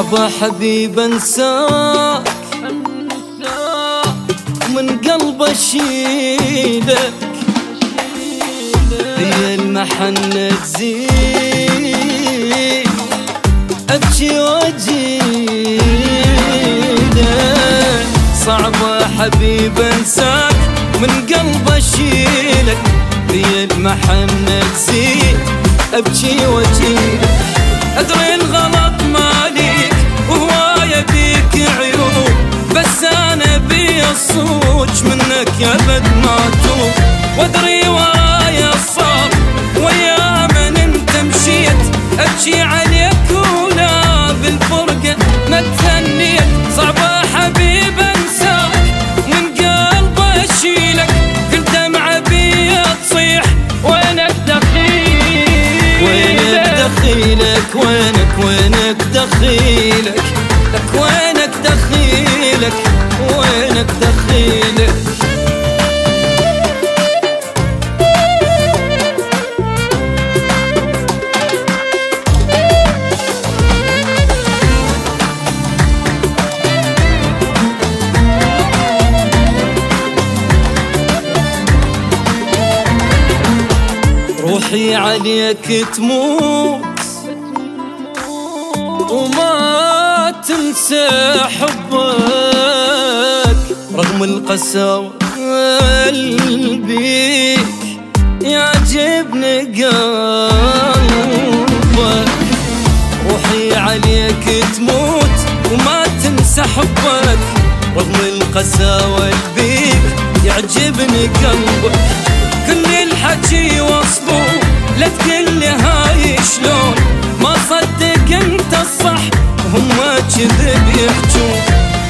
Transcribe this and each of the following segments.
صعب حبيب أنساك من قلب أشيلك. هي المحنة تزيد. أبكي وأجيلك. صعب حبيب أنساك. من قلب أشيلك. هي المحنة تزيد. أبكي وأجيلك. أدري الغلط بي الصوج منك يا بد ما توب. وادري روحي عليك تموت وما تنسى حبك. رغم القساوة قلبي يعجبني قلبك. روحي عليك تموت وما تنسى حبك. رغم القساوة البيك يعجبني قلبك. كل الحكي وصفه لا تقل لي هاي شلون؟ ما صدق انت الصح وهم كذب يحجون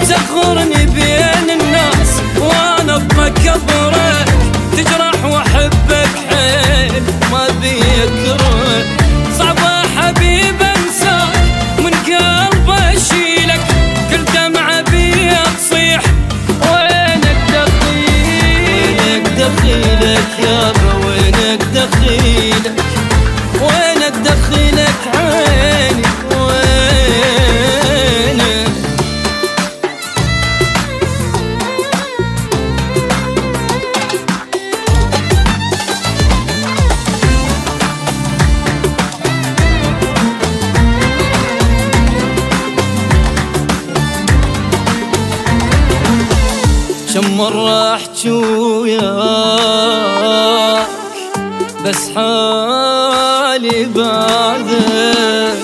تغرني بين الناس وأنا بمكبرك تجرح دخيلك وينك دخيلك عيني وينك كم مرة احكي وياك بس حالي بعدك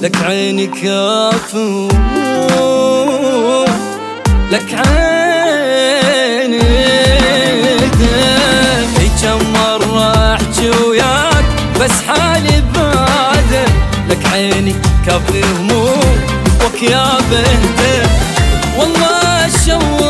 لك عيني كافو لك عيني اي كم مرة أحكي وياك بس حالي بعدك لك عيني كافي هموم بهدك والله اشور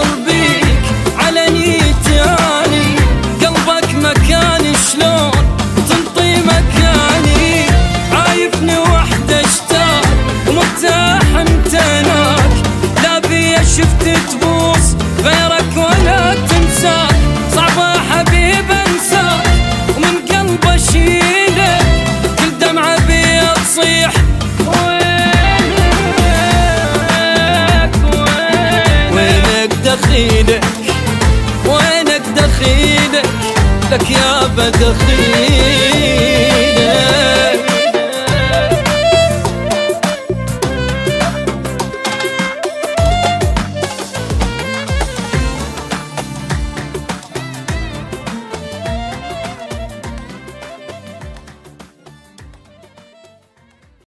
دخيلك وينك دخيلك؟ لك يا دخيلك